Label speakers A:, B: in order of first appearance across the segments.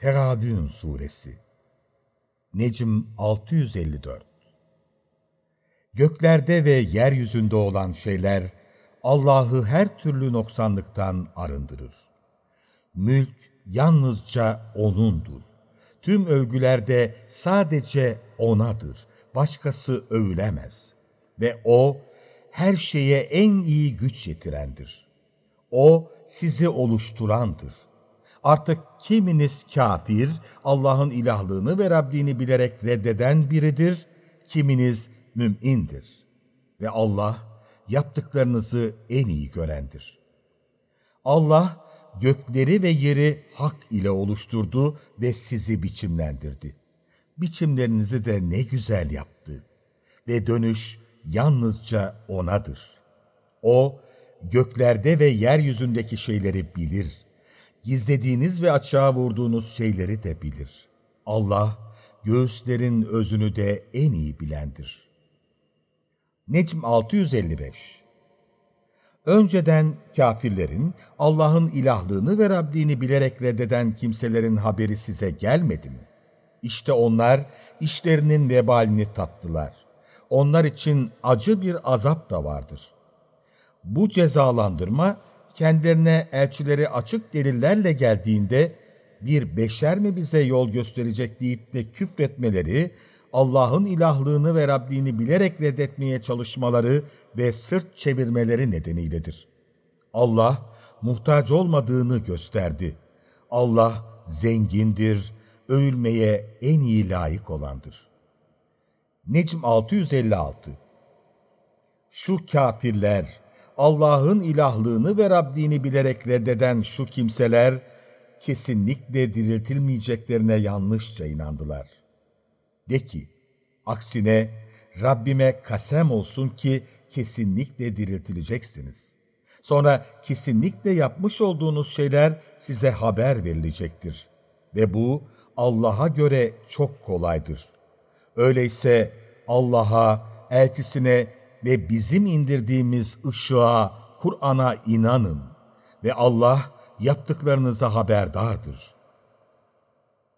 A: Terabün Suresi Necm 654 Göklerde ve yeryüzünde olan şeyler Allah'ı her türlü noksanlıktan arındırır. Mülk yalnızca O'nundur. Tüm övgülerde sadece O'nadır. Başkası övülemez. Ve O, her şeye en iyi güç yetirendir. O, sizi oluşturandır. Artık kiminiz kafir, Allah'ın ilahlığını ve Rabbini bilerek reddeden biridir, kiminiz mümindir. Ve Allah, yaptıklarınızı en iyi görendir. Allah, gökleri ve yeri hak ile oluşturdu ve sizi biçimlendirdi. Biçimlerinizi de ne güzel yaptı. Ve dönüş yalnızca O'nadır. O, göklerde ve yeryüzündeki şeyleri bilir. Gizlediğiniz ve açığa vurduğunuz şeyleri de bilir. Allah, göğüslerin özünü de en iyi bilendir. Necm 655 Önceden kafirlerin, Allah'ın ilahlığını ve Rabbini bilerek reddeden kimselerin haberi size gelmedi mi? İşte onlar işlerinin vebalini tattılar. Onlar için acı bir azap da vardır. Bu cezalandırma, kendilerine elçileri açık delillerle geldiğinde, bir beşer mi bize yol gösterecek deyip de küfretmeleri, Allah'ın ilahlığını ve Rabbini bilerek reddetmeye çalışmaları ve sırt çevirmeleri nedeniyledir. Allah, muhtaç olmadığını gösterdi. Allah zengindir, övülmeye en iyi layık olandır. Necm 656 Şu kafirler, Allah'ın ilahlığını ve Rabbini bilerek reddeden şu kimseler, kesinlikle diriltilmeyeceklerine yanlışça inandılar. De ki, aksine Rabbime kasem olsun ki kesinlikle diriltileceksiniz. Sonra kesinlikle yapmış olduğunuz şeyler size haber verilecektir. Ve bu Allah'a göre çok kolaydır. Öyleyse Allah'a, elçisine ve bizim indirdiğimiz ışığa, Kur'an'a inanın ve Allah yaptıklarınıza haberdardır.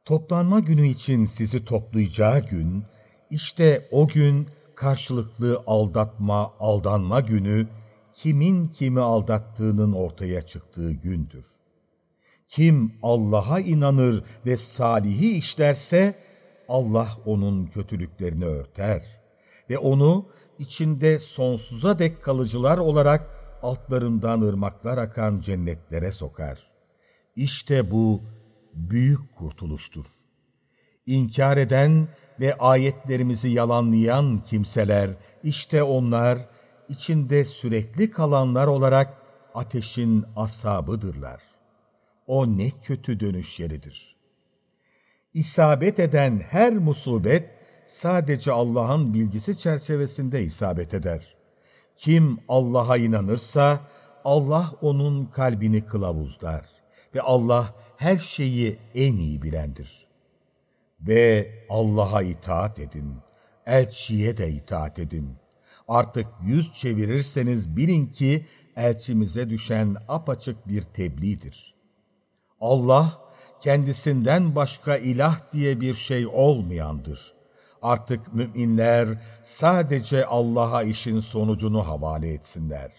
A: Toplanma günü için sizi toplayacağı gün, işte o gün karşılıklı aldatma, aldanma günü, kimin kimi aldattığının ortaya çıktığı gündür. Kim Allah'a inanır ve salihi işlerse, Allah onun kötülüklerini örter ve onu içinde sonsuza dek kalıcılar olarak altlarından ırmaklar akan cennetlere sokar. İşte bu büyük kurtuluştur. İnkar eden ve ayetlerimizi yalanlayan kimseler, işte onlar içinde sürekli kalanlar olarak ateşin asabıdırlar. O ne kötü dönüş yeridir. İsabet eden her musibet, sadece Allah'ın bilgisi çerçevesinde isabet eder. Kim Allah'a inanırsa, Allah onun kalbini kılavuzlar ve Allah her şeyi en iyi bilendir. Ve Allah'a itaat edin, elçiye de itaat edin. Artık yüz çevirirseniz bilin ki elçimize düşen apaçık bir tebliğdir. Allah, kendisinden başka ilah diye bir şey olmayandır. Artık müminler sadece Allah'a işin sonucunu havale etsinler.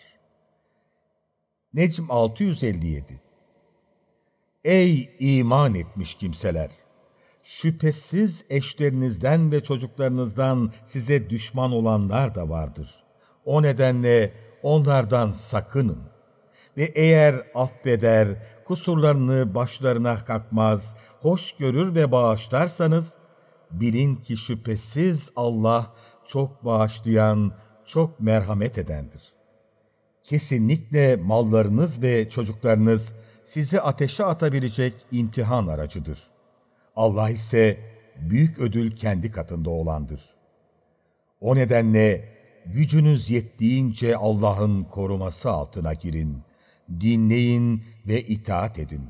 A: Necm 657 Ey iman etmiş kimseler! Şüphesiz eşlerinizden ve çocuklarınızdan size düşman olanlar da vardır. O nedenle onlardan sakının. Ve eğer affeder, kusurlarını başlarına kalkmaz, hoş görür ve bağışlarsanız, bilin ki şüphesiz Allah çok bağışlayan, çok merhamet edendir. Kesinlikle mallarınız ve çocuklarınız sizi ateşe atabilecek imtihan aracıdır. Allah ise büyük ödül kendi katında olandır. O nedenle gücünüz yettiğince Allah'ın koruması altına girin, dinleyin ve itaat edin.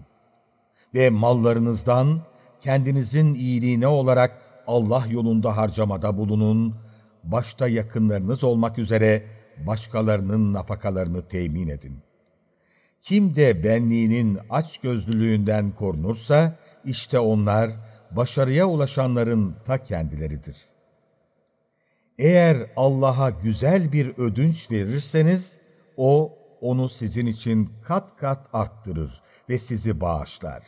A: Ve mallarınızdan kendinizin iyiliğine olarak Allah yolunda harcamada bulunun, başta yakınlarınız olmak üzere başkalarının nafakalarını temin edin. Kim de benliğinin açgözlülüğünden korunursa, işte onlar başarıya ulaşanların ta kendileridir. Eğer Allah'a güzel bir ödünç verirseniz, O onu sizin için kat kat arttırır ve sizi bağışlar.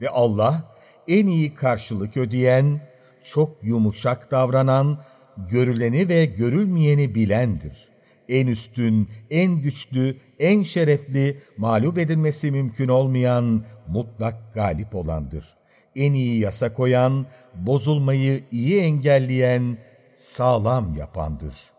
A: Ve Allah en iyi karşılık ödeyen, çok yumuşak davranan, görüleni ve görülmeyeni bilendir. En üstün, en güçlü, en şerefli, mağlup edilmesi mümkün olmayan, mutlak galip olandır. En iyi yasa koyan, bozulmayı iyi engelleyen, sağlam yapandır.''